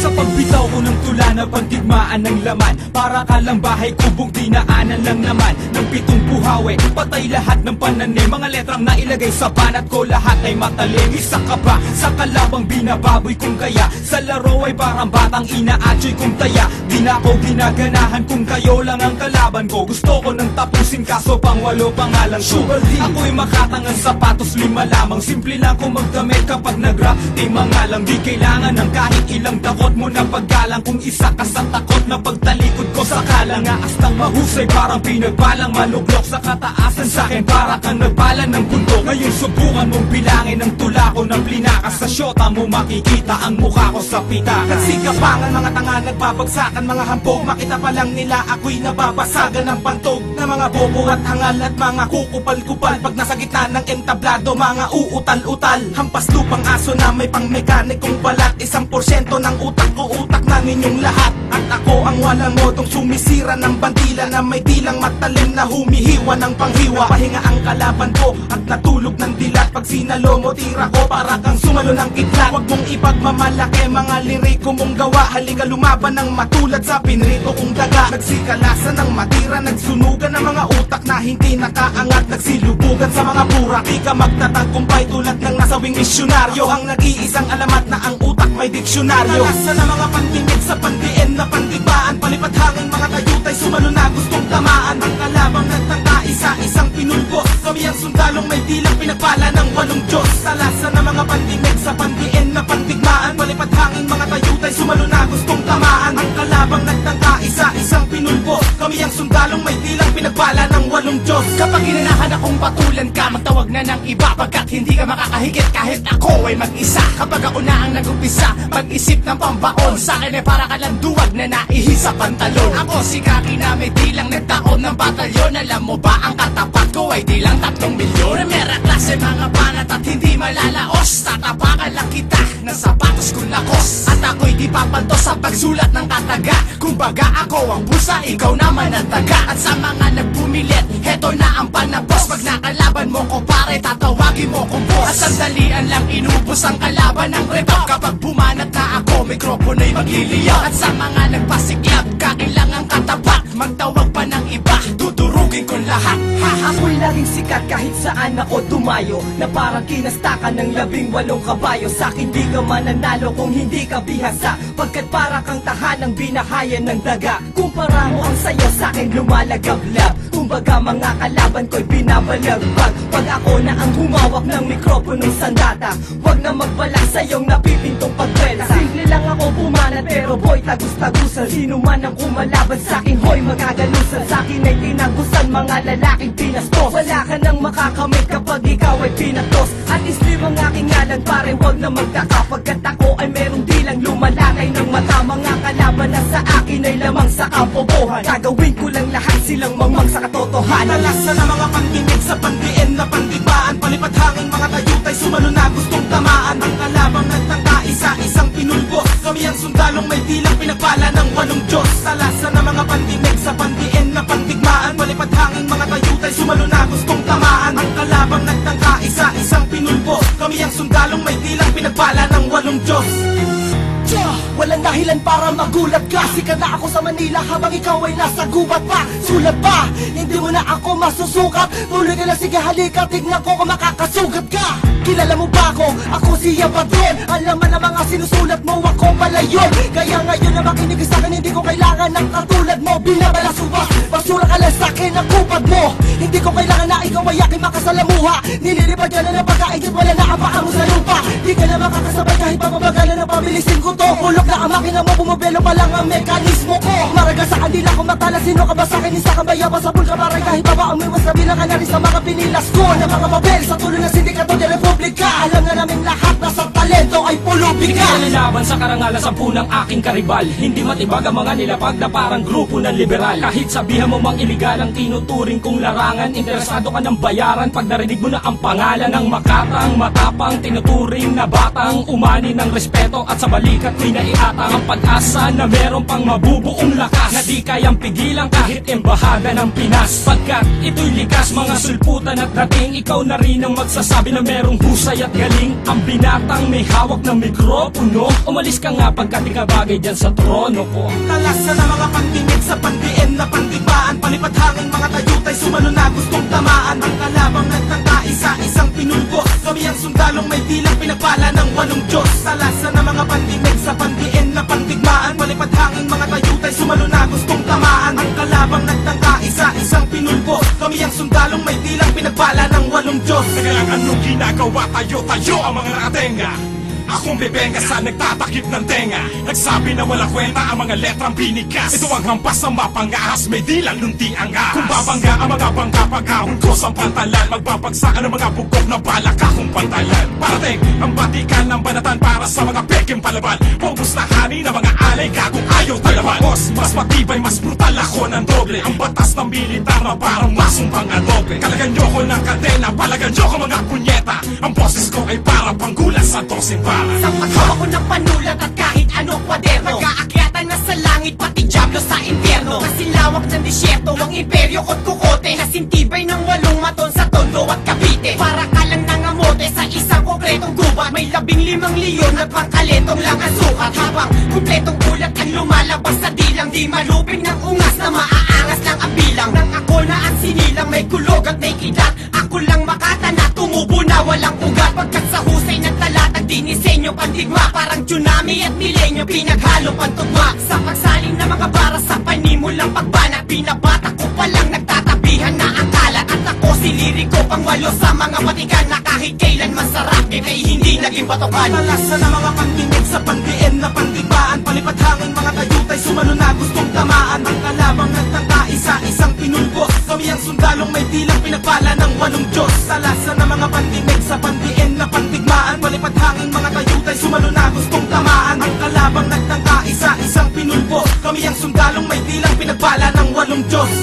Sa pagbitaw ko ng tula na pagdigmaan ng laman. Para ka lang bahay kubong dinaanan lang naman. Ng pitong buhawi, patay lahat ng pananim Mga letrang nailagay sa banat ko lahat ay matalim. Isa ka ba sa kalabang binababoy kong kaya. Sa laro ay parang batang inaatsoy kong taya. Di na ako ginaganahan kung kayo lang ang kalaban ko. Gusto ko nang tapusin kaso pang walo pangalan ko. Ako'y makatangang sapatos lima lamang. Simple lang ko magdamit kapag nag-rap. Di mga lang di kailangan ng kahit ilang dakot mo na paggalang Kung isa ka sa takot na pagtalikod ko sa kalangaas ng mahusay. Parang pinagbalang maluglok sa kataasan sa akin. Para kang nagbala ng bundok Ngayon subukan mong bilangin ang tula ko ng plinakas. Sa syota mo makikita ang mukha ko sa pita Nagsikapangan mga tanga nagbabagsakan mga hampog Makita pa lang nila ako'y nababasagan ng pantog Na mga bobo at hangal at mga kukupal-kupal. Pag nasa gitna ng entablado mga uutal-utal. Hampas lupang aso na may pang mekanikong balat. Isang porsyento ng utak ko utak ng inyong lahat At ako ang walang modong sumisira ng bandila Na may dilang matalim na humihiwa ng panghiwa. Pahinga ang kalaban ko at natulog ng dilat. Pag sinalo mo tira ko para kang sumalo ng kitlat. Huwag mong ipagmamalaki mga liriko mong gawa. Halika lumaban ng matulad sa pinrito kong daga. Nagsikalasan ng matira Nagsunugan ng mga utak na hindi nakaangat. Nagsilubugan sa mga burak Di ka magtatagkumpay tulad ng nasawing misyonaryo. Ang nag-iisang alamat na ang utak may diksyonaryo. Nalasa na mga pandinig sa pandiin na pandibaan Palipad hangin mga tayutay sumalo na gustong tamaan. Ang kalabang nagtangka isa-isang pinulbos Kami ang sundalong may dilang pinagpala ng walong Diyos. Talasa na mga pandinig sa pandiin na pandigmaan. Palipad hangin mga tayutay sumalo na gustong tamaan. Ang kalabang nagtangka isa-isang Kami ang sundalong may dilang pinagpala ng walong Diyos. Kapag inanahan akong patulan ka Magtawag na ng iba Pagkat hindi ka makakahigit kahit ako ay mag-isa. Kapag ako na ang nag-umpisa Mag-isip ng pambaon. Sa akin ay para ka lang duwag na naihi sa pantalon. Ako si Kaki na may dilang nagtaon ng batalyon. Alam mo ba ang katapat ko ay di lang tatlong milyon? Mera klase mga banat at hindi malalaos Tatapakan lang kita ng sapatos kong lakos. At ako'y di papanto sa pagsulat ng kataga Kumbaga ako ang pusa, ikaw naman ang taga. At sa mga nagpumilit, heto na ang panapos. Pag nakalaban mo ko pare, tatawagin mo kong boss. At sandalian lang inubos ang kalaban ng repop Kapag bumanat na ako, mikropono'y magliliyaw. At sa mga nagpasiklab, kailangang katapat Magtawag pa ng iba, dudurugin ko lahat. Ha. Ako'y laging sikat kahit saan ako tumayo Na parang kinastakan ng labing walong kabayo. Sa'kin di ka mananalo kung hindi ka bihasa. Pagkat para kang tahanang binahayan ng daga. Kumpara mo ang sayo sa'kin lumalagablab. Kumbaga mga kalaban ko'y binabalagbag Pag ako na ang humawak ng mikroponong sandata Huwag na magbalak sa iyong napipintong pagkwela Simple lang ako pumanat pero boy tagus-tagusan Sino man ang kumalaban sa'kin hoy magagalusan Sa'kin. Ay tinagusan mga lalaking pinastos. Wala ka nang makakamit kapag ikaw ay pinatos. At islim ang aking ngalan pare huwag na magtaka Pagkat ako ay merong dilang lumalakay ng mata. Mga kalaban na sa akin ay lamang sa kampobohan. Gagawin ko lang lahat silang mamang sa katotohanan. Nalasa na mga pandinig sa pandiin na pandibaan Palipad hangin mga tayutay sumalo sundalong may dilang pinagpala ng walong Diyos. Talasa na mga pandinig sa pandiin na pandigmaan. Palipad hangin mga tayutay sumalo na gustong tamaan. Ang kalabang nagtangka isa-isang pinulbos Kami ang sundalong may dilang pinagpala ng walong Diyos! Walang dahilan para magulat ka. Sikat na ako sa Manila habang ikaw ay nasa gubat pa. Sulat pa, hindi mo na ako masusukat. Tuloy lang, sige halika, tignan ko kung makakasugat ka. Kilala mo ba ako? Ako si Yabadon Alam mo na mga sinusulat mo, ako pala Kaya ngayon na makinig ka sa akin, hindi ko kailangan ng katulad mo. Binabalasuba, basura ka lang sa akin ang kupad mo. Hindi ko kailangan na ikaw ay aking makasalamuha. Nililipad ka na ng pagkain, wala na ang paa mo sa lupa. Di ka na makakasabay kahit pababagalan na pabilisin ko to. Bulok na ang makina mo, bumabelo pa lang ang mekanismo ko. Maraga sa kanila kung matala, sino ka ba sa akin? Isa kang bayaba sa bulka, parang kahit baba ang miwas na bilang ka na sa mga pinilas ko. Na mga mabel sa tulong ng sindikato de Republika Alam na namin lahat ay pulubi Di kaya lalaban sa karangalan sa punang aking karibal. Hindi matibag ang mga nilapag na parang grupo ng liberal. Kahit sabihan mo mang iligal ang tinuturing kong larangan Interesado ka ng bayaran. Pag narinig mo na ang pangalan ng makatang Matapang tinuturing na batang umani ng respeto At sa balikat ko'y naiatang ang pag-asa na meron pang mabubuong lakas. Na di kayang pigilan kahit embahada ng Pinas. Pagkat ito'y likas mga sulputan at dating Ikaw na rin ang magsasabi na merong husay at galing. Ang binatang may hawak ng mikropono. Umalis ka nga pagkat di ka bagay dyan sa trono ko. Talasan na mga pandinig sa pandiin na pandibaan. Palipad hangin mga tayutay sumalo na gustong tamaan. Ang kalabang nagtangka isa-isang pinulbo Kami ang sundalong may dilang pinagpala ng walong Diyos. Talasan na mga pandinig sa pandiin na pandigmaan. Palipad hangin mga tayutay sumalo na gustong tamaan. Ang kalabang nagtangka isa-isang pinulbo Kami ang sundalong may dilang pinagpala ng walong Diyos. Lang, anong ginagawa tayo? Tayo ang mga nakatenga Akong bebenga sa nagtatakip ng tenga. Nagsabi na wala kwenta ang mga letrang binigas Ito ang hampas ng mapangahas May dilang nunti ang ahas. Kung babangga ang mga bangga Pagkahon ko sa pantalan. Magbabagsakan ang mga bugok na balak akong pantalan. Parating ang batikan ng banatan Para sa mga peking palaban. Pugos na hani ng mga alay Gagong ayaw talaban Boss, mas matibay, mas brutal. Ako ng doble. Ang batas ng militar na parang masumpang adobe Kalagan nyo ko ng kadena Palagan nyo ko mga punyeta. Ang boses ko ay para panggulas sa dosing para. Sa paghawa ko ng panulat at kahit anong kwaderno Nag-aakyatan na sa langit pati Diablo sa impyerno. Kasi lawak ng disyerto ang imperyo ko't kukote pangkaletong lang ang sukat Habang kumpletong ulat ang lumalabas sa dilang. Di maluping ng ungas na maaangas lang ang bilang. Nang ako na ang sinilang may kulog at may kidat. Ako lang makatana tumubo na walang ugat. Pagkat sa husay ng talatag dinisenyo pandigma Parang tsunami at milenyo pinaghalo pantugma Sa pagsaling na mga bara sa panimulang pagbanat Binabata At ako si liriko pang walo sa mga patikan Na kahit kailan masarap eh ay hindi naging batokan Talasan na mga pandinig sa pandiin na pandigmaan Palipad hangin mga tayutay sumalo na gustong tamaan. Ang kalabang nagtangka isa-isang pinulbo Kami ang sundalong may dilang pinagpala ng walong Diyos. Talasan na mga pandinig sa pandiin na pandigmaan Palipad hangin mga tayutay sumalo na gustong tamaan. Ang kalabang nagtangka isa-isang pinulbo Kami ang sundalong may dilang pinagpala ng walong Diyos